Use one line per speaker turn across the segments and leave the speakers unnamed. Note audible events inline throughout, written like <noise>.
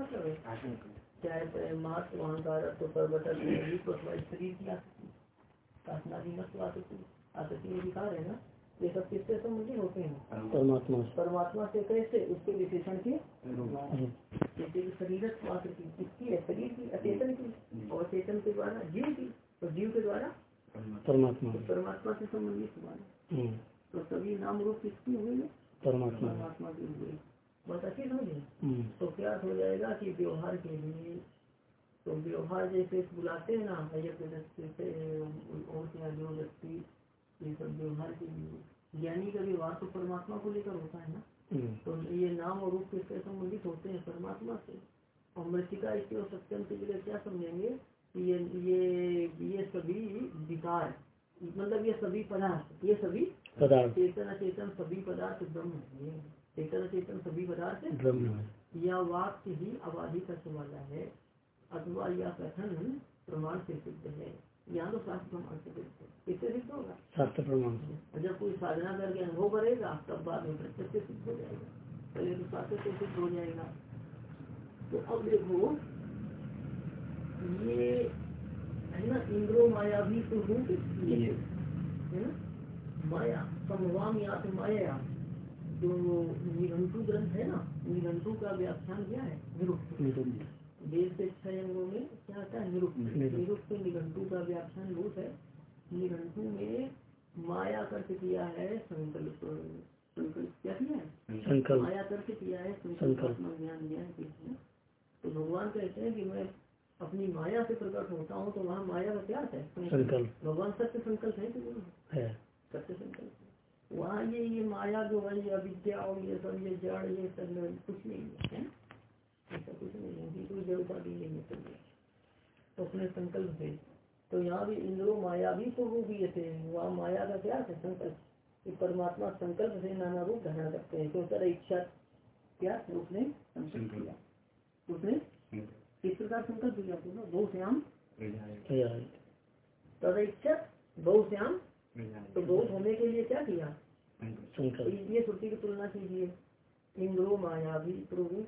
मतलब है आसक्ति है ना ये सब किससे संबंधित होते हैं
परमात्मा।
परमात्मा से कैसे उसके विशेषण के जैसे शरीर किसकी है शरीर की अचेतन की और चेतन के द्वारा जीव की तो जीव के द्वारा
परमात्मा।
तो परमात्मा से संबंधित हुआ। तो सभी नाम रूप किसकी हुए
परमात्मा।
परमात्मा की हुए बहुत अच्छी समझे तो क्या हो जाएगा कि व्यवहार के लिए तो व्यवहार जैसे बुलाते हैं ना और क्या जो व्यक्ति ये सब व्यवहार के लिए ज्ञानी का व्यवहार तो परमात्मा को लेकर होता है ना। हम्म। तो ये नाम और रूप किससे संबंधित होते हैं? परमात्मा से। और मृतिका इसके और सत्यम के लिए क्या समझेंगे ये ये ये सभी विकार मतलब ये सभी पदार्थ ये सभी
पदार्थ।
चेतन अचेतन सभी पदार्थ ब्रह्म है। चेतन अचेतन सभी पदार्थ
ब्रह्म।
या वाक्य ही आबादी का सवाल है। अथवा या कथन प्रमाण से सिद्ध है। यहाँ तो शास्त्र प्रमाण से सिद्ध है। इससे सिद्ध होगा?
शास्त्र प्रमाण
से। जब कोई साधना करके अनुभव करेगा तब बाद में प्रत्यक्ष सिद्ध हो जाएगा। पहले तो शास्त्र से सिद्ध हो जाएगा। तो अब देखो ये है ना इंद्रो माया भी तो रूप है ना? माया समवाम या तो माया। जो निघंटू ग्रंथ है ना निघंटू का व्याख्यान क्या है? निरुक्त। वेद के छह अंगों में क्या आता है? निरुक्त। निरुक्त। निघंटू का व्याख्यान रूप है। निघंटू में माया कर्त किया है संकल्प संकल्प क्या किया है? संकल्प। माया कर्त किया है संकल्प। ज्ञान ज्ञान किया तो भगवान कहते हैं कि मैं अपनी माया से प्रकट होता हूँ तो वहाँ माया का क्या है? संकल्प। भगवान सत्य संकल्प है कि है। ये माया जो है ये अविद्या और ये सब ये जड़ ये सब कुछ नहीं है ऐसा कुछ नहीं है। कोई जड़ उपाधि नहीं है। तो अपने संकल्प से। तो यहाँ भी इंद्रो माया भी तो रूप ये थे वहाँ माया का क्या है संकल्प? कि परमात्मा संकल्प से नाना रूप धारण करते हैं। तो सर इच्छा क्या उसने संकल्प किया। उसने किस प्रकार संकल्प किया। ना बहु श्याम तद इच्छा बहु श्याम तो बहुत होने के लिए क्या किया? ये श्रुति की तुलना कीजिए। इंद्रो माया भी प्रभु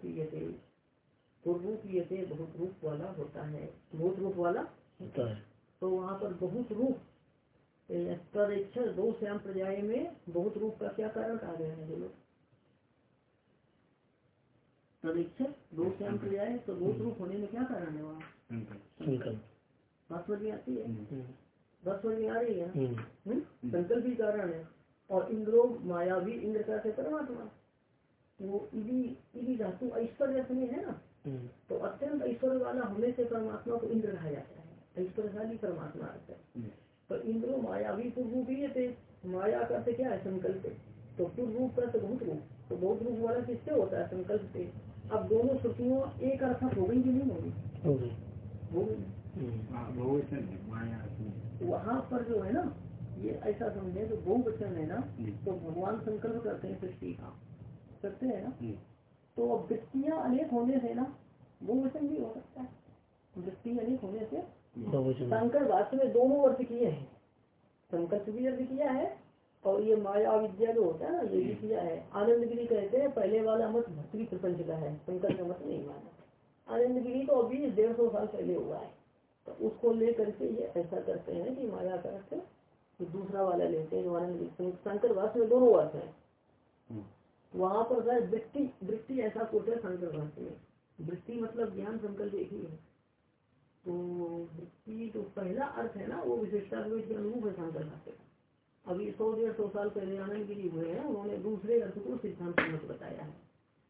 तो बहुत रूप वाला होता है। बहुत रूप वाला? होता है। तो वहाँ पर बहुत रूप तदक्षर दो श्याम प्रजाय में बहुत रूप का क्या कारण आ गया है बोलो? तदक्षर दो श्याम प्रजाय तो बहुत रूप होने में क्या कारण है वहाँ? बात समझ में आती है। हम्म। बात समझ में आ रही है। हम्म। हम्म? संकल्प भी कारण है। और इंद्रो माया भी इंद्र का परमात्मा। वो इदी इदी धातु ऐश्वर्य है ना? हम्म। तो अत्यंत ऐश्वर्य वाला होने से परमात्मा को इंद्र कहा जाता है। ऐश्वर्यशाली परमात्मा आता है। हम्म। तो इंद्रो माया भी पूर्व भी थे। माया का क्या है? संकल्प तो पूर्व रूप का बहुत रूप। तो बहुत रूप वाला किससे होता है? संकल्प से। अब दोनों श्रुतियों एक अर्थक हो गई कि नहीं होगी हो गई। हम्म। हाँ, वहाँ पर जो है ना ये ऐसा समझे जो बहुवचन है ना तो भगवान संकल्प करते हैं सृष्टि का। करते हैं ना? तो वृत्तियाँ अनेक होने से ना वो वचन भी हो सकता है। वृत्ति अनेक होने से शंकर भाष्य में दोनों अर्थ किए हैं। संकल्प भी अर्थ किया है और ये माया विद्या जो होता है ना ये भी किया है। आनंद गिरी कहते हैं पहले वाला मत भक्ति प्रपंच का है शंकर का मत नहीं माना। आनंद गिरी तो अभी डेढ़ सौ साल पहले हुआ है। तो उसको लेकर के ये ऐसा करते हैं कि माया का अर्थ दूसरा वाला लेते हैं आनंद शंकर भाष्य में दोनों अर्थ है। वहाँ पर है वृत्ति वृत्ति ऐसा कुछ है शंकर भाष्य में। वृत्ति मतलब ज्ञान संकल्प एक ही है। तो वृत्ति जो पहला अर्थ है ना वो विशेषता अनुरूप है शंकर भाष्य अभी सौ डेढ़ सौ साल पहले आनंद गिरी हुए हैं उन्होंने दूसरे अर्थ को सिद्धांत मत बताया है।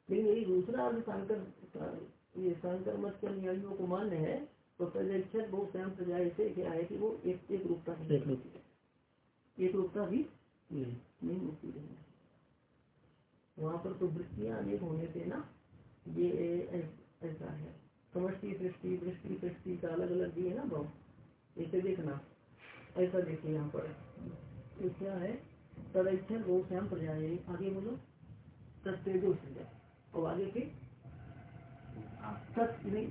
लेकिन यही दूसरा अर्थ शंकर ये शंकर मत के अनुयायियों को मान्य है तो प्रदेक्षक बहुत स्वयं सजाए से क्या है कि वो एक एक रूपता एक रूपता भी नहीं मुक्ति देंगे वहाँ पर तो वृत्तियाँ अनेक होने से ना ये ऐसा है। समष्टि सृष्टि दृष्टि सृष्टि का अलग अलग दिए ना भाव। इसे देखना ऐसा देखिए यहाँ पर। तो क्या है? तदैक्षण वो श्याम प्रजाए। आगे बोलो। तत्तेजो सृजत और आगे फिर?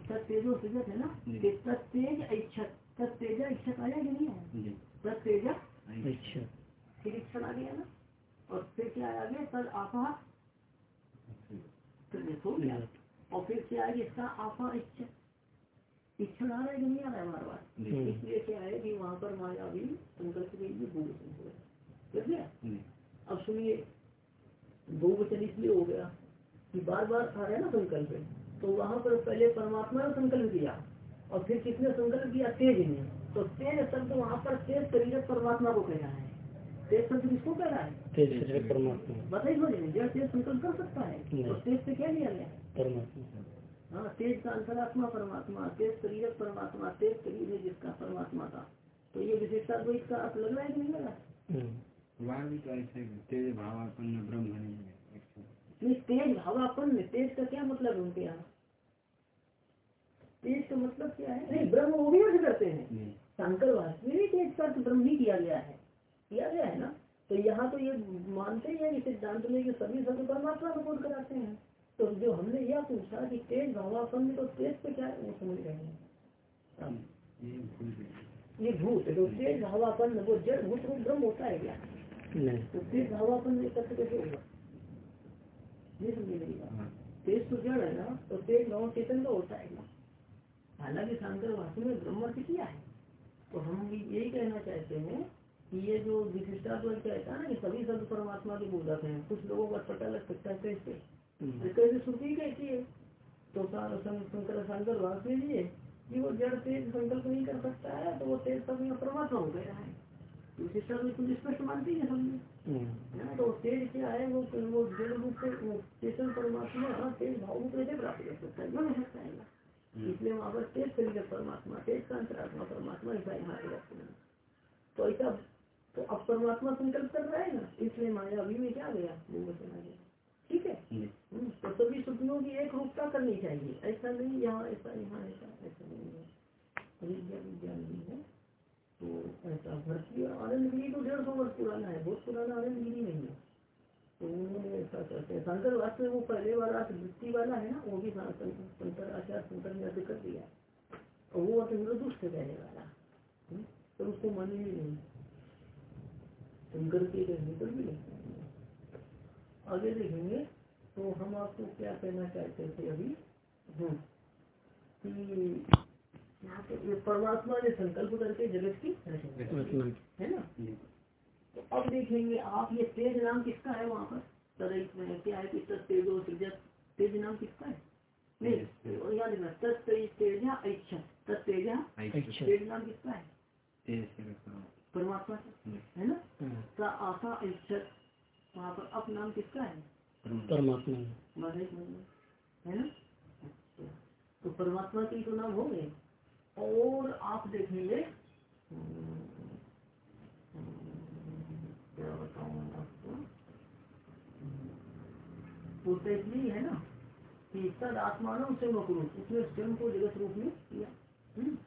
तत्तेजो सृजत है ना? तत्तेज इच्छत तत्तेजा इच्छत आया कि नहीं है। तत्तेजा फिर इच्छन आ गया ना? और फिर क्या आ गया आपा और फिर क्या है इसका आपा इच्छा इच्छा आ रहा है कि नहीं आ रहा है बार बार इसलिए क्या है कि वहाँ पर माया भी संकल्प के लिए बहुवचन हो। अब सुनिए बहुवचन इसलिए हो गया कि बार बार आ रहा है ना संकल्प तो वहाँ पर पहले परमात्मा ने संकल्प किया और फिर किसने संकल्प किया? तेज ने। तो तेज शब्द वहाँ पर तेज शरीर परमात्मा को कह रहा है। तेज शब्द किसको कह रहा है?
तेज शरीर परमात्मा।
बताइए मुझे जड़ तेज संकल्प कर सकता है? तो तेज से क्या लिया गया?
परमात्मा।
हाँ तेज का अंतरात्मा परमात्मा तेज शरीर परमात्मा तेज शरीर है जिसका परमात्मा का तो ये विशेषता का अर्थ लग रहा है कि नहीं लग? रहा
तेज भावापन्न ब्रह्म
नहीं तेज भावापन्न तेज का क्या मतलब है उनके यहाँ? तेज का मतलब क्या है? नहीं ब्रह्म वो भी अर्थ करते हैं। शंकर वास्तव में तेज का ब्रह्म नहीं किया गया है। किया गया है ना? तो यहाँ तो ये मानते ही है कि सिद्धांत में कि सभी सब परमात्मा को बोध कराते हैं। तो जो हमने यह पूछा कि तेज भावापन्न तो तेज पे क्या है वो समझ रहे हैं? ये भूत तो तेज भावापन्न वो जड़ भूत रूप ब्रह्म होता है क्या?
नहीं।
तो तेज भावापन्न तत्व कैसे होगा? ये समझे मेरी बात तेज तो जड़ है ना तो तेज भाव चेतन का होता है हालाँकि शंकर वास्तव में ब्रह्म किया है तो हम यही कहना चाहते हैं कि ये जो विशिष्टा कहता है ना कि सभी शब्द परमात्मा के बोधक हैं। कुछ लोगों का पता लग सकता है कैसे
हम्म।
कैसे श्रुति कहती है। तो शंकर शंकर भाग के लिए कि वो जड़ तेज संकल्प नहीं कर सकता है तो वो तेज सब परमात्मा हो गया है। विशिष्टा तो कुछ स्पष्ट मानती है समझे हम्म। तो तेज क्या है? वो वो जड़ रूप से चेतन परमात्मा तेज भाव रूप से प्राप्त कर सकता है। बन सकता। इसलिए वहाँ पर तेज शरीर परमात्मा तेज का अंतरात्मा परमात्मा ऐसा यहाँ तो ऐसा तो अब परमात्मा संकल्प कर रहा है ना इसलिए माया अभी में क्या गया? वो चला गया। ठीक है? हम्म, तो सभी श्रुतियों की एक रूपता करनी चाहिए। ऐसा नहीं यहाँ ऐसा यहाँ ऐसा ऐसा नहीं है। नहीं है तो ऐसा भरतीय आनंद गिरी तो डेढ़ सौ वर्ष पुराना है। बहुत पुराना आनंद गिरी नहीं है। ऐसा करते हैं शंकर वास्तव वो पहले वाला वृत्ति वाला है ना वो भी शंकर आचार्य शंकर ने अर्थ कर दिया और वो अर्थ दुष्ट रहने वाला हम्म, तो उसको मानेंगे नहीं शंकर के। भीतर भी नहीं आगे देखेंगे तो हम आपको क्या कहना चाहते थे अभी हम्म, कि परमात्मा ने संकल्प करके जगत की है ना? तो अब देखेंगे आप ये तेज नाम किसका है वहाँ पर? तरित में क्या है कि तेजो सृजत तेज नाम किसका है? नहीं याद रखना तत्तेजा ऐच्छा? तत्तेजा तेज नाम किसका है? परमात्मा है ना? का आशा इच्छत वहाँ पर अप नाम किसका है?
परमात्मा।
है। ना? तो परमात्मा के तो नाम हो गए और आप देखेंगे क्या बताऊँ आपको पूर्ति है ना कि तद आत्मानव से मकरूप उसने स्वयं को जगत रूप में किया। हम्म।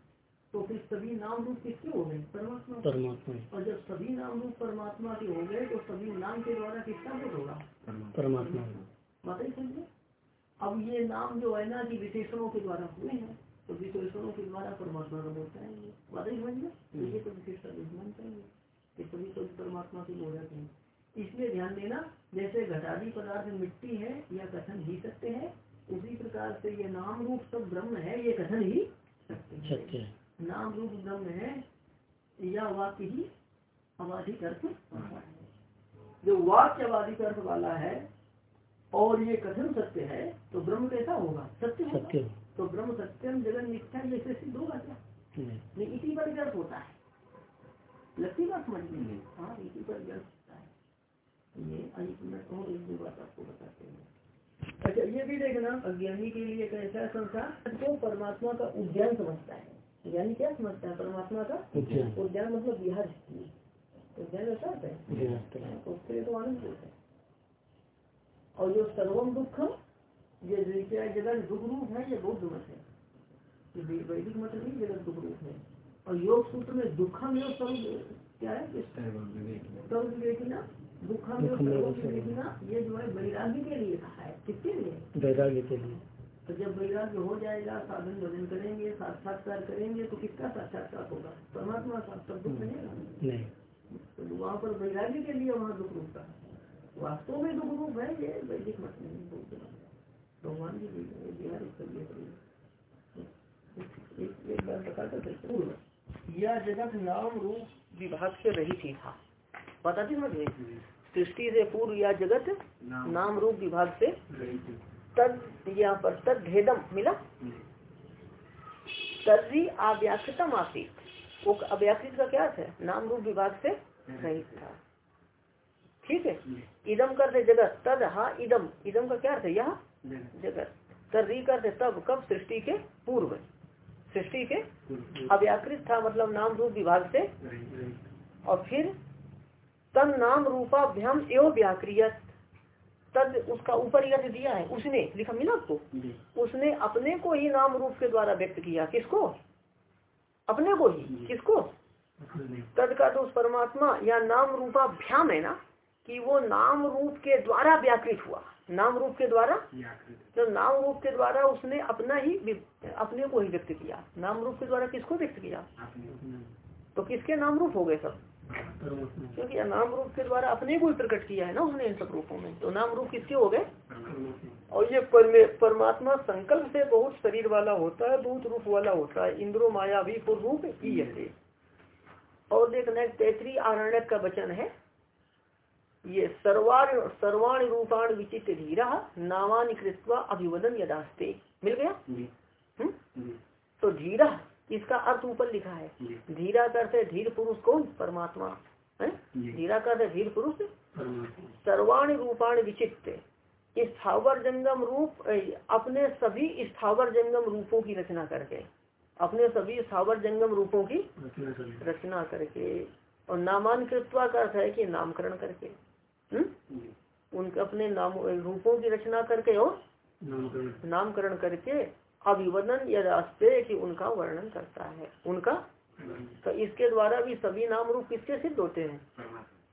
तो फिर सभी नाम रूप किसके हो गए? परमात्मा।
परमात्मा
और जब सभी नाम रूप परमात्मा के हो गए तो सभी नाम के द्वारा किसका बोध होगा?
परमात्मा
बताइए समझे? अब ये नाम जो है ना कि विशेषणों के द्वारा हुए हैं तो विशेषणों के द्वारा परमात्मा का बोध करेंगे बताइए समझे तो ये तो विशेषता मान चाहिए कि सभी तो परमात्मा के बोध हैं इसलिए ध्यान देना जैसे घटादी पदार्थ मिट्टी है या कथन ही सकते हैं उसी प्रकार से ये नाम रूप सब ब्रह्म है ये कथन ही सत्य है। नाम रूप ब्रह्म है या वाक्य ही अबाधिक अर्थ जो वाक्य अबाधिक अर्थ वाला है और ये कथन सत्य है तो ब्रह्म कैसा होगा? सत्य सत्य तो ब्रह्म सत्यम जगन मिथ्या जैसे सिद्ध होगा क्या नहीं इसी पर होता है। लगती बात समझ में हाँ इसी पर व्यर्थ होता है। ये एक मिनट और एक दो बात आपको बताते हैं। अच्छा ये भी देखना अज्ञानी के लिए कैसा संसार तो परमात्मा का उद्यान समझता है। ज्ञानी क्या समझता है? परमात्मा का उद्यान। मतलब बिहार उद्यान ऐसा है? उसके लिए तो आनंद होता है। और जो सर्वम दुखम ये जगत दुख रूप है ये बहुत मत है। वैदिक मत नहीं जगत दुख रूप है। और योग सूत्र में दुखम योग क्या है? सर्व विवेकिना दुखम योग ये जो है वैराग्य के लिए कहा है। किसके लिए?
वैराग्य के लिए।
तो जब वैराग्य हो जाएगा साधन भजन करेंगे साक्षात्कार करेंगे तो किसका साक्षात्कार होगा? परमात्मा का सब दुख
नहीं।
तो वहाँ पर वैराग्य के लिए वहाँ दुख रूप का वास्तव में दुख रूप है ये वैदिक मत नहीं भगवान जी बिहार एक बार बता कर यह जगत नाम रूप विभाग से रही थी था। पता थी मुझे? सृष्टि से पूर्व या जगत नाम रूप विभाग से तद यहाँ पर तद भेदम मिला। तर्री अव्याकृतम आसित। वो अव्याकृत का क्या है? नाम रूप विभाग से रहित था। ठीक है? इदम करते जगत। तद हा इदम। इदम का क्या अर्थ है? यह जगत। तर्री करते तब कब? सृष्टि के पूर्व। सृष्टि के अव्याकृत था मतलब नाम रूप विभाग से। और फिर तन नाम रूपाभ्याम एवं व्याक्रियत। तद उसका ऊपर यह दिया है। उसने लिखा मिला आपको? उसने अपने को ही नाम रूप के द्वारा व्यक्त किया। किसको? अपने को ही। किसको? तद का तो उस परमात्मा या नाम रूपाभ्याम है ना कि वो नाम रूप के द्वारा व्याकृत हुआ। नाम रूप के द्वारा? तो नाम रूप के द्वारा उसने अपना ही अपने को ही व्यक्त किया। नाम रूप के द्वारा किसको व्यक्त किया? तो किसके नाम रूप हो गए सब? क्योंकि नाम रूप के द्वारा अपने को ही प्रकट किया है ना उसने इन सब रूपों में। तो नाम रूप किसके हो गए? और ये परमात्मा संकल्प से बहुत शरीर वाला होता है बहुत रूप वाला होता है। इंद्रो माया भी रूप ही है। और देखना तैतरी आरण्य का वचन है। ये सर्वाण सर्वाण रूपाण विचित धीरा नामान कृत्वा अभिवदन यदास्ते। मिल गया? हम्म? तो धीरा इसका अर्थ ऊपर लिखा है। धीरा करते धीर पुरुष कौन? परमात्मा। है? धीरा करते धीर पुरुष? सर्वाणी रूपाण विचित्र। स्थावर जंगम रूप अपने सभी स्थावर जंगम रूपों की रचना करके अपने सभी स्थावर जंगम रूपों की रचना करके और नामांकृत्वा का अर्थ है कि नामकरण करके। उनके अपने नाम रूपों की रचना करके और नामकरण। करके अभिवदन या रास्ते कि उनका वर्णन करता है। उनका? तो इसके द्वारा भी सभी नाम रूप किसके सिद्ध होते हैं?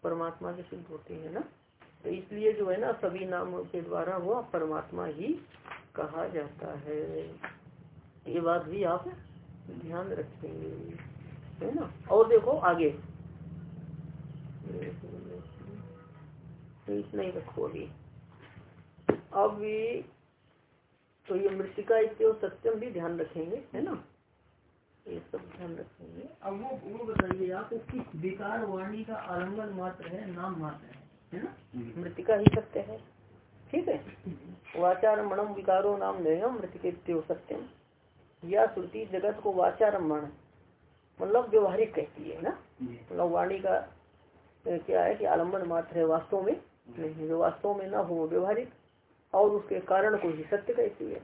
परमात्मा के सिद्ध होते हैं ना? तो इसलिए जो है ना सभी नाम के द्वारा वो परमात्मा ही कहा जाता है। ये बात भी आप ध्यान रखेंगे है ना? और देखो आगे। इतना ही रखो अभी अब तो ये मृतिका इत्यो सत्यम भी ध्यान रखेंगे है ना? ये सब ध्यान रखेंगे। अब वो वो बताइए आपको किस विकार वाणी का आलंबन मात्र है नाम मात्र है है ना? हम्म। मृतिका ही सत्य है। ठीक है? वाचार मणम विकारो नाम नयम मृतिकेत्यो सत्यम। या श्रुति जगत को वाचार मण मतलब व्यवहारिक कहती है ना? मतलब वाणी का क्या है कि आलंबन मात्र है वास्तव में। नहीं जो वास्तव में ना हो व्यवहारिक और उसके कारण को ही सत्य कहती है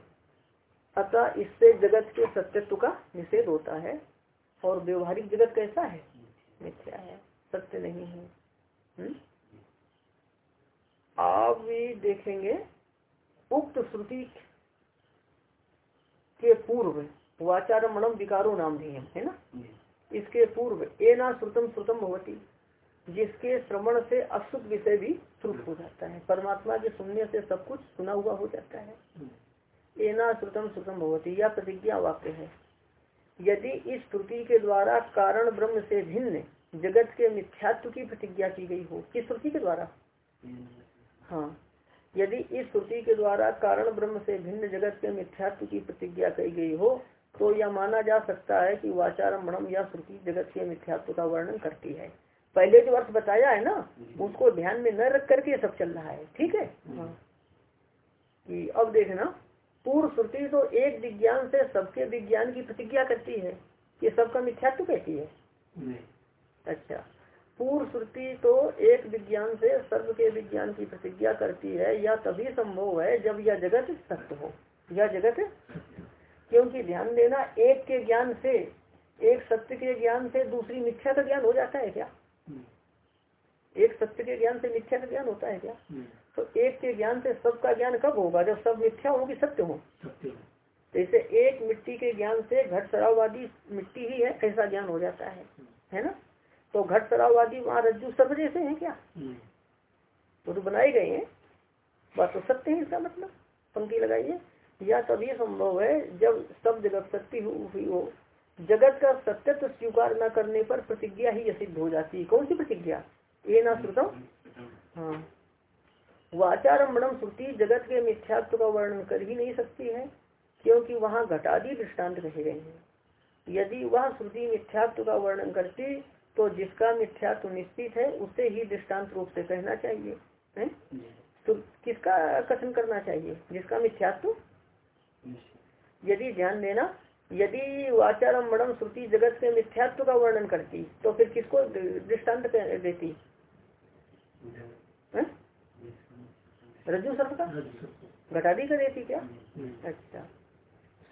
अतः इससे जगत के सत्यत्व का निषेध होता है और व्यवहारिक जगत कैसा है? मिथ्या है सत्य नहीं है। हम्म? आप भी देखेंगे उक्त श्रुति के पूर्व वाचार मणम विकारो नाम भी है ना? इसके पूर्व ए ना श्रुतम श्रुतम भवती। जिसके श्रवण से अशुभ विषय भी श्रुत हो जाता है। परमात्मा के सुनने से सब कुछ सुना हुआ हो जाता है। एना श्रुतम श्रुतम भगवती यह प्रतिज्ञा वाक्य है। यदि इस श्रुति के द्वारा कारण ब्रह्म से भिन्न जगत के मिथ्यात्व की प्रतिज्ञा की गई हो, किस श्रुति के द्वारा? हाँ। यदि इस श्रुति के द्वारा कारण ब्रह्म से भिन्न जगत के मिथ्यात्व की प्रतिज्ञा की गई हो तो यह माना जा सकता है कि वाचारम्भम या श्रुति जगत के मिथ्यात्व का वर्णन करती है। पहले जो अर्थ बताया है ना उसको ध्यान में न रख करके सब चल रहा है ठीक है? हाँ। कि अब देखना पूर्व श्रुति तो एक विज्ञान से सबके विज्ञान की प्रतिज्ञा करती है ये सबका मिथ्यात्व कहती है। अच्छा पूर्व श्रुति तो एक विज्ञान से सर्व के विज्ञान की प्रतिज्ञा करती है या तभी संभव है जब यह जगत सत्य हो। यह जगत क्योंकि ध्यान देना एक के ज्ञान से एक सत्य के ज्ञान से दूसरी मिथ्या का ज्ञान हो जाता है क्या? एक सत्य के ज्ञान से मिथ्या का ज्ञान होता है क्या? हम्म। तो एक के ज्ञान से सबका ज्ञान कब होगा? जब सब मिथ्या होगी सत्य हो? जैसे एक मिट्टी के ज्ञान से घट सराववादी मिट्टी ही है ऐसा ज्ञान हो जाता है। है ना? तो घट सराववादी वहाँ रज्जु सब जैसे है क्या? हम्म। वो तो बनाए गए हैं। बात तो सत्य है इसका मतलब। पंक्ति लगाइए। या तभी संभव है जब सब जगत सत्य हुई हो जगत का सत्यत्व स्वीकार न करने पर प्रतिज्ञा ही सिद्ध हो जाती है। कौन सी प्रतिज्ञा? ये ना श्रुतम? हाँ। वाचारम्भम श्रुति जगत के मिथ्यात्व का वर्णन कर ही नहीं सकती है क्योंकि वहाँ घटादी दृष्टांत कहे गए हैं। यदि वह श्रुति मिथ्यात्व का वर्णन करती तो जिसका मिथ्यात्व निश्चित है उसे ही दृष्टांत रूप से कहना चाहिए है? तो किसका कथन करना चाहिए? जिसका मिथ्यात्व? यदि ध्यान देना यदि वाचारम मणम श्रुति जगत के मिथ्यात्व का वर्णन करती तो फिर किसको दृष्टांत देती? रज्जु सर्प का? घटादी का देती क्या? अच्छा।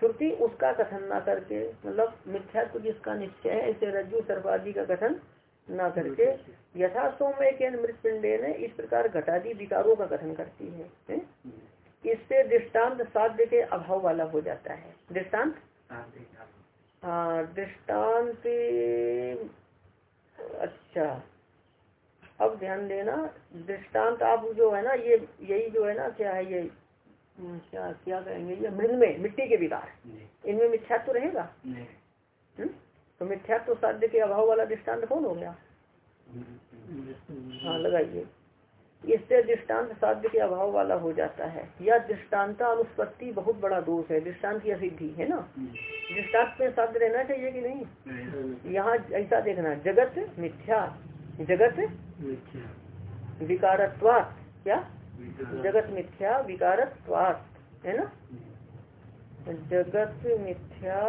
श्रुति उसका कथन ना करके मतलब मिथ्यात्व जिसका निश्चय है इसे रज्जु सर्प आदि का कथन ना करके यथा सोमय के मृत पिंडे ने इस प्रकार घटादी विकारों का कथन करती है, है? इससे दृष्टांत साध्य के अभाव वाला हो जाता है। दृष्टांत हाँ दृष्टांत अच्छा। अब ध्यान देना दृष्टांत आप जो है ना ये यही जो है ना क्या है ये हम्म, क्या क्या कहेंगे ये मृद में मिट्टी के विकार। इनमें मिथ्यात्व रहेगा? हम्म? तो मिथ्यात्व साध्य के अभाव वाला दृष्टांत कौन हो गया? हाँ लगाइए। इससे दृष्टांत साध्य के अभाव वाला हो जाता है। या दृष्टान्ता अनुस्पत्ति बहुत बड़ा दोष है दृष्टांत की असिद्धि है ना? दृष्टांत में साध्य रहना चाहिए कि नहीं? यहाँ ऐसा देखना जगत मिथ्या जगत विकारत्वात क्या? जगत मिथ्या विकारत्वात है ना? जगत मिथ्या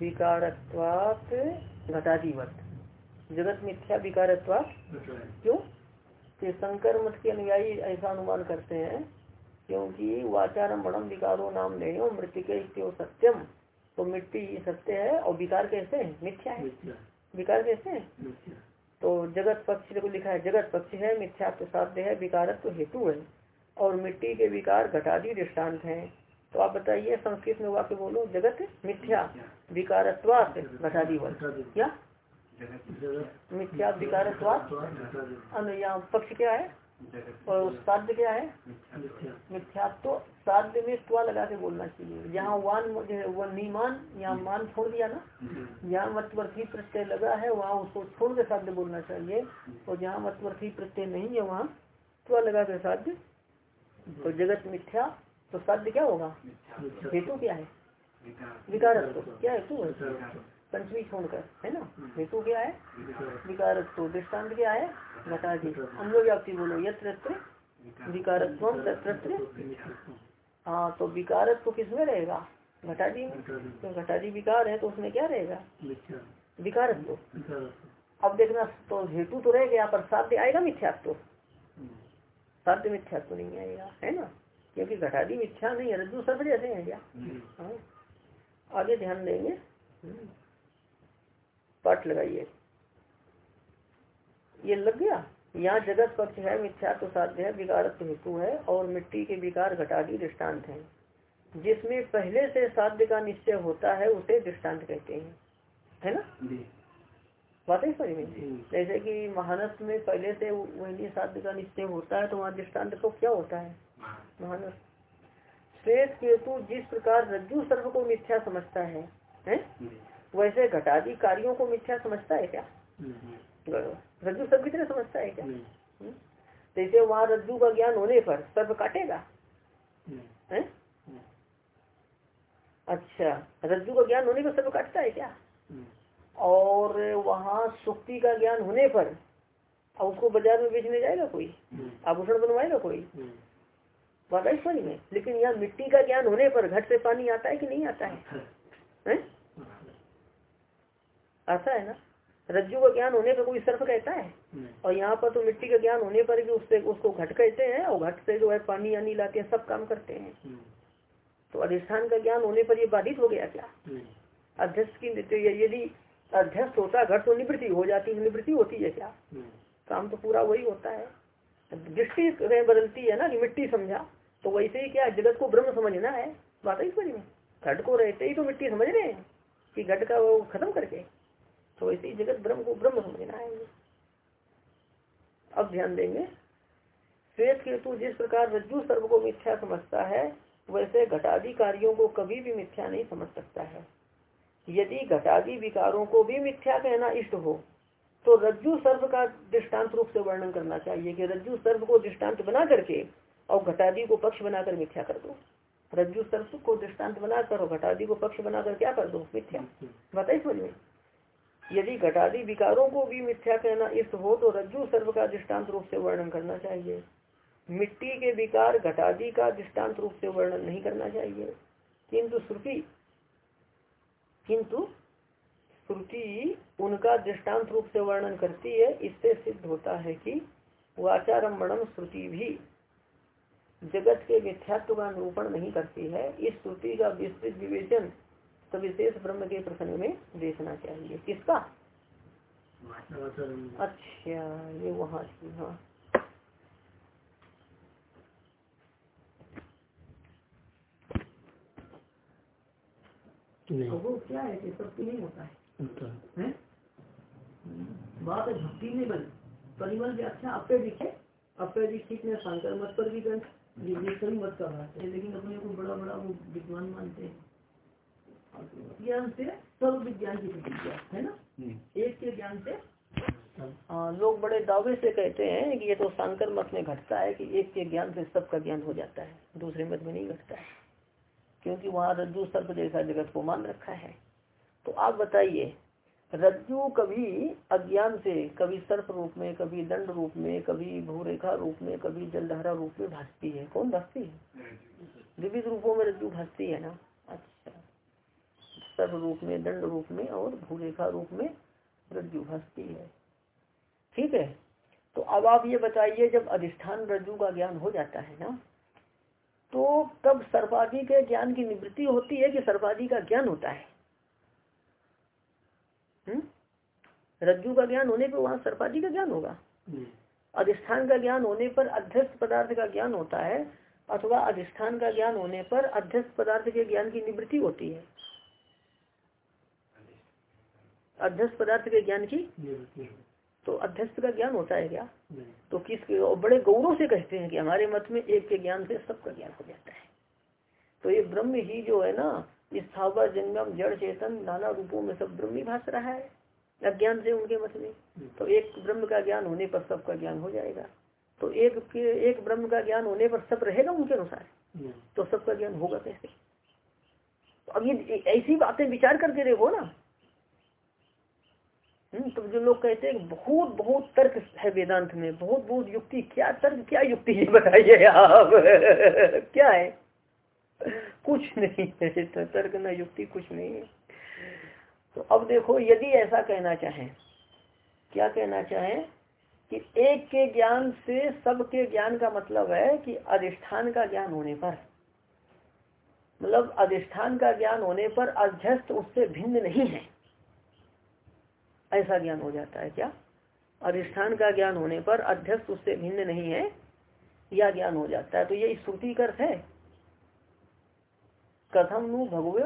विकारत्वात घटाधिवत। जगत मिथ्या विकारत्वात क्यों? कि शंकर मत के अनुयायी ऐसा अनुमान करते हैं क्योंकि वाचारम बड़म विकारो नाम ले मृतिके सत्यम तो मिट्टी सत्य है और विकार कैसे है? मिथ्या है। विकार कैसे है? तो जगत पक्ष को लिखा है जगत पक्ष है मिथ्या तो साध्य है विकारत्व हेतु है। और मिट्टी के विकार घटादी दृष्टांत है। तो आप बताइए संस्कृत में वाक्य बोलो जगत मिथ्या विकारत्वात घटादी क्या मिथ्या विकारत्वात यहाँ पक्ष क्या है? और साध्य क्या है? मिथ्या। तो साध्य में स्वा लगा के बोलना चाहिए। यहाँ वान नीमान, यहाँ मान छोड़ दिया ना। जहाँ मतवर्थी प्रत्यय लगा है, वहाँ उसको छोड़ के साध्य बोलना चाहिए। और जहाँ मतवर्थी प्रत्यय नहीं है, वहाँ स्वा लगा के साध्य। तो जगत मिथ्या तो साध्य क्या होगा? हेतु क्या है? विकार क्या हेतु है? पंचमी छोड़कर है ना? हेतु क्या है? विकारत्व दृष्टांत क्या है? घटाजी अन्य व्याप्ति बोलो यत्र विकारत्व तत्र हाँ तो विकारत्व किसमें रहेगा? घटाजी में? तो घटाजी विकार है तो उसमें क्या रहेगा? विकारत्व अब देखना तो हेतु तो रहेगा पर साध्य आएगा मिथ्यात्व? साध्य मिथ्यात्व नहीं आएगा है ना? क्योंकि घटादी मिथ्या नहीं है रज्जु सर्व जैसे हैं क्या? हाँ। आगे ध्यान देंगे। पाठ लगाइए। ये लग गया? यहाँ जगत पक्ष है मिथ्या तो साध्य है विकारत्व हेतु है और मिट्टी के विकार घटादी दृष्टांत है। जिसमें पहले से साध्य का निश्चय होता है उसे दृष्टांत कहते हैं। है ना? बात है समझ में? जैसे कि महानस में पहले से वही साध्य का निश्चय होता है तो वहाँ दृष्टांत तो क्या होता है? महानस। श्वेत केतु जिस प्रकार रज्जु सर्व को मिथ्या समझता है, है? वैसे घटादी कार्यों को मिथ्या समझता है क्या? रज्जु सब कितने समझता है क्या? जैसे तो वहाँ रज्जु का ज्ञान होने पर सर्व काटेगा? है? अच्छा रज्जु का ज्ञान होने पर सर्व काटता है क्या? और वहाँ सुक्ति का ज्ञान होने पर अब उसको बाज़ार में बेचने जाएगा कोई? आभूषण बनवाएगा कोई? वादाश्वरी में। लेकिन यहाँ मिट्टी का ज्ञान होने पर घट से पानी आता है कि नहीं आता है, है? आता है ना? रज्जु का ज्ञान होने पर कोई सर्फ कहता है? और यहाँ पर तो मिट्टी का ज्ञान होने पर भी उससे उसको घट कहते हैं और घट से जो है पानी यानी लाते हैं सब काम करते हैं। तो अधिष्ठान का ज्ञान होने पर ये बाधित हो गया क्या? अध्यक्ष की यदि अध्यक्ष होता घट तो निवृत्ति हो जाती है निवृत्ति होती है क्या? काम तो पूरा वही होता है। दृष्टि बदलती है ना कि मिट्टी समझा तो वैसे ही क्या जगत को ब्रह्म समझना है। बात है में? घट को रहते ही तो मिट्टी समझ रहे हैं कि घट का वो खत्म करके। तो ऐसे ही जगत ब्रह्म को ब्रह्म समझना है अब ध्यान देंगे। श्वेत केतु जिस प्रकार रज्जु सर्व को मिथ्या समझता है, वैसे घटादी कार्यों को कभी भी मिथ्या नहीं समझ सकता है। यदि घटादी विकारों को भी मिथ्या कहना इष्ट हो तो रज्जु सर्व का दृष्टांत रूप से वर्णन करना चाहिए कि रज्जु सर्व को दृष्टांत बना करके और घटादी को पक्ष बनाकर मिथ्या कर दो। रज्जु सर्व को दृष्टांत बनाकर और घटादी को पक्ष बनाकर क्या कर दो? मिथ्या। बताइए समझ में। यदि घटादी विकारों को भी मिथ्या कहना इष्ट हो तो रज्जु सर्व का दृष्टांत रूप से वर्णन करना चाहिए। मिट्टी के विकार घटादी का दृष्टांत रूप से वर्णन नहीं करना चाहिए। किंतु श्रुति किंतु श्रुति उनका दृष्टांत रूप से वर्णन करती है। इससे सिद्ध होता है कि वाचारम्भम श्रुति भी जगत के मिथ्यात्व का निरूपण नहीं करती है। इस श्रुति का विस्तृत विवेचन तो विशेष ब्रह्म के प्रसंग में देखना चाहिए। किसका? अच्छा ये वहाँ थी हाँ। तो वो क्या है कि सब नहीं होता है, अच्छा। है? बात है भक्ति में बल परिमल व्याख्या अपे दिखे अपे दीक्षित ने शंकर मत पर भी ग्रंथ। मत का बात है। लेकिन अपने को बड़ा बड़ा वो विद्वान मानते हैं। ज्ञान से सब विज्ञान की प्रतिज्ञा है ना? हम्म। एक के ज्ञान से। हाँ। लोग बड़े दावे से कहते हैं कि ये तो शंकर मत में घटता है कि एक के ज्ञान से सबका ज्ञान हो जाता है दूसरे मत में नहीं घटता है। क्योंकि वहाँ रज्जु सर्प जैसा जगत को मान रखा है। तो आप बताइए रज्जु कभी अज्ञान से कभी सर्प रूप में कभी दंड रूप में कभी भूरेखा रूप में कभी जलधारा रूप में भासती है? कौन भासती है? विविध रूपों में रज्जु भासती है ना? अच्छा। सर्व रूप में दंड रूप में और भूरेखा रूप में रज्जु भासती है। ठीक है? तो अब आप ये बताइए जब अधिष्ठान रज्जु का ज्ञान हो जाता है ना तो तब सर्पादी के ज्ञान की निवृत्ति होती है कि सर्पादी का ज्ञान होता है? हम्म? रज्जु का ज्ञान होने पर वहाँ सर्पादी का ज्ञान होगा। अधिष्ठान का ज्ञान होने पर अध्यस्त पदार्थ का ज्ञान होता है अथवा अधिष्ठान का ज्ञान होने पर अध्यस्त पदार्थ के ज्ञान की निवृत्ति होती है। अध्यस्त पदार्थ के ज्ञान की? तो अध्यस्त का ज्ञान होता है क्या? तो किस बड़े गौरव से कहते हैं कि हमारे मत में एक के ज्ञान से सबका ज्ञान हो जाता है। तो ये ब्रह्म ही जो है ना इस स्थावर जंगम जड़ चेतन नाना रूपों में सब ब्रह्म ही भाष रहा है अज्ञान से उनके मत में। तो एक ब्रह्म का ज्ञान होने पर सबका ज्ञान हो जाएगा। तो एक के एक ब्रह्म का ज्ञान होने पर सब रहेगा उनके अनुसार। तो सबका ज्ञान होगा कैसे? तो अब ये ऐसी बातें विचार करके देखो ना हम्म, तो जो लोग कहते हैं बहुत बहुत तर्क है वेदांत में बहुत बहुत युक्ति क्या तर्क क्या युक्ति है? बताइए आप। <laughs> क्या है? कुछ नहीं है तर्क न युक्ति कुछ नहीं है। तो अब देखो यदि ऐसा कहना चाहे क्या कहना चाहे कि एक के ज्ञान से सबके ज्ञान का मतलब है कि अधिष्ठान का ज्ञान होने पर। मतलब अधिष्ठान का ज्ञान होने पर अध्यस्त उससे भिन्न नहीं है। ऐसा ज्ञान हो जाता है क्या? अधिष्ठान का ज्ञान होने पर अध्यस्त उससे भिन्न नहीं है यह ज्ञान हो जाता है। तो ये श्रुति अर्थ है। कथम नु भगव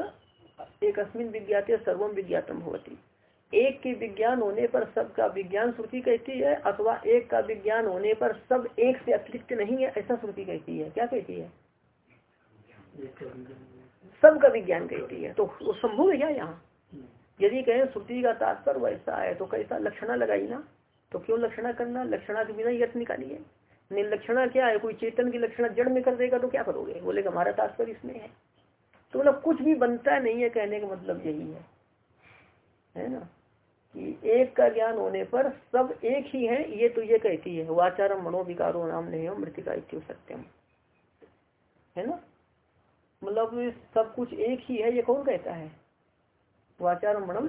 एक विज्ञाते सर्वम विज्ञातम होती एक के विज्ञान होने पर सब का विज्ञान श्रुति कहती है अथवा एक का विज्ञान होने पर सब एक से अतिरिक्त नहीं है ऐसा श्रुति कहती है। क्या कहती है? सब का विज्ञान। कहती है। तो संभव है क्या यहाँ? यदि कहें श्रुति का तात्पर्य वैसा है तो कैसा लक्षणा लगाई ना? तो क्यों लक्षणा करना? लक्षणा के बिना ही अर्थ निकालिए निर्लक्षणा क्या है? कोई चेतन की लक्षणा जड़ में कर देगा तो क्या करोगे? बोले हमारा तात्पर्य इसमें है। तो मतलब कुछ भी बनता नहीं है कहने का मतलब यही है। है ना? कि एक का ज्ञान होने पर सब एक ही है, ये तो ये कहती है, वाचारम मनोविकारो नाम नहीं हो, मृतिका इत्यु सत्यम। है ना? मतलब सब कुछ एक ही है, ये कौन कहता है? वाचार मनम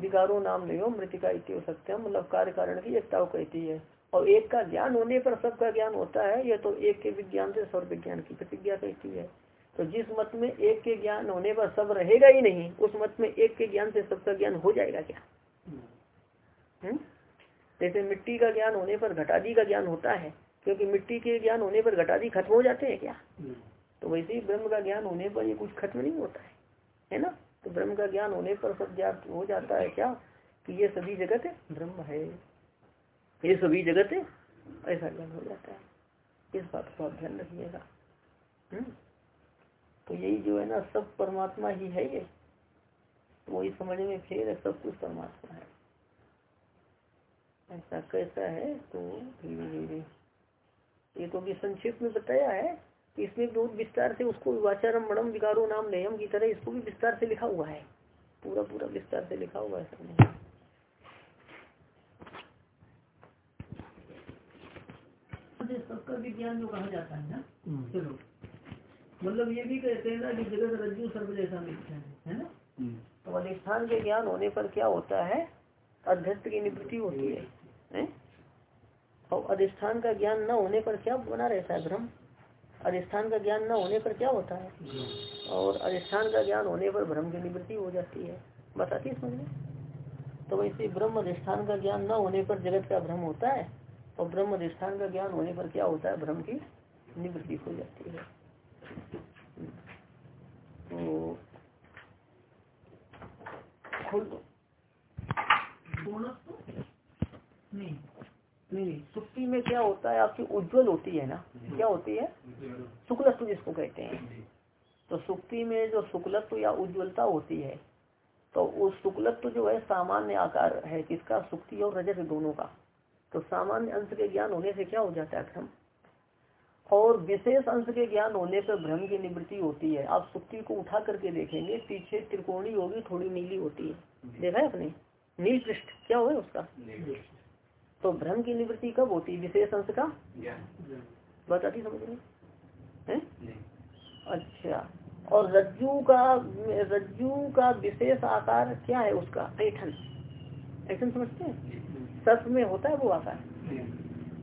विकारो नाम नहीं हो मृतिका इतव सत्यम मतलब कार्य कारण की एकता कहती है। और एक का ज्ञान होने पर सबका ज्ञान होता है यह तो एक के विज्ञान से सर्व विज्ञान की प्रतिज्ञा कहती है। तो जिस मत में एक के ज्ञान होने पर सब रहेगा ही नहीं उस मत में एक के ज्ञान से सबका ज्ञान हो जाएगा क्या? हम्म? जैसे मिट्टी का ज्ञान होने पर घटादी का ज्ञान होता है क्योंकि मिट्टी के ज्ञान होने पर घटादी खत्म हो जाते हैं क्या? तो वैसे ही ब्रह्म का ज्ञान होने पर ये कुछ खत्म नहीं होता है है ना? तो ब्रह्म का ज्ञान होने पर सब ज्ञान हो जाता है क्या? कि ये सभी जगत ब्रह्म है। ये सभी जगत ऐसा ज्ञान हो जाता है। इस बात को आप ध्यान रखिएगा। हम्म? तो यही जो है ना, सब परमात्मा ही है ये। तो वही समझ में फिर सब कुछ परमात्मा है। ऐसा कैसा है? तो धीरे धीरे ये तो अभी संक्षिप्त में बताया है। इसमें बहुत विस्तार से उसको वाचारम मणम विकारो नाम नयम की तरह इसको भी विस्तार से लिखा हुआ है पूरा पूरा विस्तार से लिखा हुआ है सबने सबका विज्ञान जो कहा जाता है ना
हम्म।
चलो मतलब ये भी कहते हैं ना कि जगत रज्जु सर्व जैसा मिथ्या है है ना
हम्म।
तो अधिष्ठान के ज्ञान होने पर क्या होता है अध्यस्त की निवृत्ति होती है, है? और अधिष्ठान का ज्ञान न होने पर क्या बना रहता है भ्रम अधिष्ठान का ज्ञान न होने पर क्या होता है? और अधिष्ठान का ज्ञान होने पर भ्रम की निवृत्ति हो जाती है। बताती है समझ में तो वैसे ब्रह्म अधिष्ठान का ज्ञान न होने पर जगत का भ्रम होता है और ब्रह्म अधिष्ठान का ज्ञान होने पर क्या होता है? भ्रम की निवृत्ति हो जाती है। तो खुल नहीं। नहीं सुक्ति में क्या होता है, आपकी उज्जवल होती है ना? क्या होती है? शुक्लत्व जिसको कहते हैं। तो सुक्ति में जो शुक्लत्व या उज्ज्वलता होती है तो उस शुक्लत्व जो है, सामान्य आकार है किसका? सुक्ति और रजत दोनों का। तो सामान्य अंश के ज्ञान होने से क्या हो जाता है भ्रम और विशेष अंश के ज्ञान होने पर भ्रम की निवृत्ति होती है। आप सुक्ति को उठा करके देखेंगे, पीछे त्रिकोणी होगी, थोड़ी नीली होती है। देखा है आपने? नील पृष्ठ क्या होगा उसका? तो भ्रम की निवृत्ति कब होती है? विशेष अंश का? बताती समझ रहे अच्छा। और रज्जू का रज्जू का विशेष आकार क्या है उसका? ऐठन। ऐठन समझते हैं? सर्प में होता है वो आकार?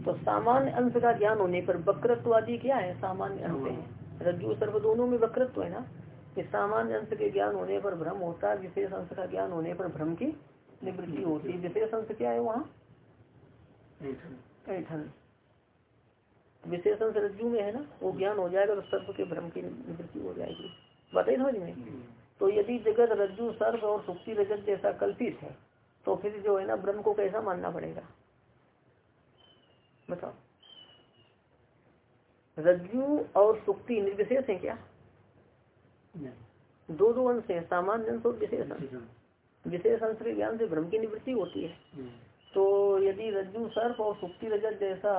तो सामान्य अंश का ज्ञान होने पर वक्रत्व आदि क्या है? सामान्य अंश है। रज्जु सर्व दोनों में वक्रत्व है ना? कि सामान्य अंश के ज्ञान होने पर भ्रम होता है विशेष अंश का ज्ञान होने पर भ्रम की निवृत्ति होती है। विशेष अंश क्या है वहाँ? ऐठन। विशेष अंश रज्जु में है ना वो ज्ञान हो जाएगा तो सर्प के भ्रम की निवृत्ति हो जाएगी। बताइए समझ में तो यदि जगत रज्जु सर्प और सुक्ति रजत जैसा कल्पित है तो फिर जो है ना ब्रह्म को कैसा मानना पड़ेगा? बताओ। रज्जु और सुक्ति निर्विशेष है क्या? दो दो अंश है सामान्य अंश और विशेष अंश विशेष अंश के ज्ञान से भ्रम की निवृत्ति होती है। तो यदि रज्जु सर्प और सुक्ति रजत जैसा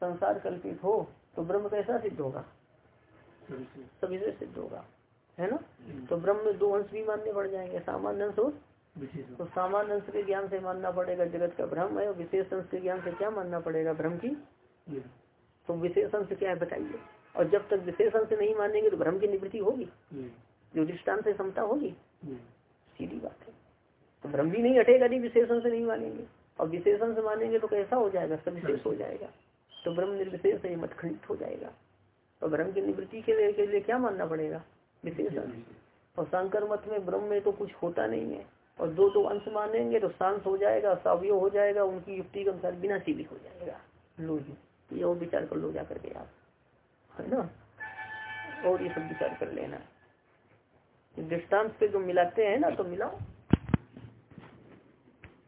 संसार कल्पित हो तो ब्रह्म कैसा सिद्ध होगा? सभी से सिद्ध होगा है ना? तो ब्रह्म में दो अंश भी मानने पड़ जाएँगे सामान्य अंश और तो सामान्य अंश के ज्ञान से मानना पड़ेगा जगत का भ्रम है और विशेष अंश के ज्ञान से क्या मानना पड़ेगा भ्रम की? तो विशेष अंश क्या है बताइए। और जब तक विशेष अंश नहीं मानेंगे तो भ्रम की निवृत्ति होगी। जो दृष्टान से क्षमता होगी। सीधी बात है। तो भ्रम भी नहीं हटेगा नहीं विशेष अंश नहीं मानेंगे। और विशेष अंश मानेंगे तो कैसा हो जाएगा? सविशेष हो। जाएगा। तो ब्रह्म निर्विशेष है मत खंडित हो जाएगा। और भ्रम की निवृत्ति के लिए के लिए क्या मानना पड़ेगा? विशेष अंश और शंकर मत में ब्रह्म में तो कुछ होता नहीं है। और दो दो अंश मानेंगे तो शांत हो जाएगा सावय हो जाएगा उनकी युक्ति के अनुसार बिना भी हो जाएगा। लो जी। ये और विचार कर लो जा करके आप। है ना? और ये सब विचार कर लेना। दृष्टांत पे जो मिलाते हैं ना तो मिलाओ।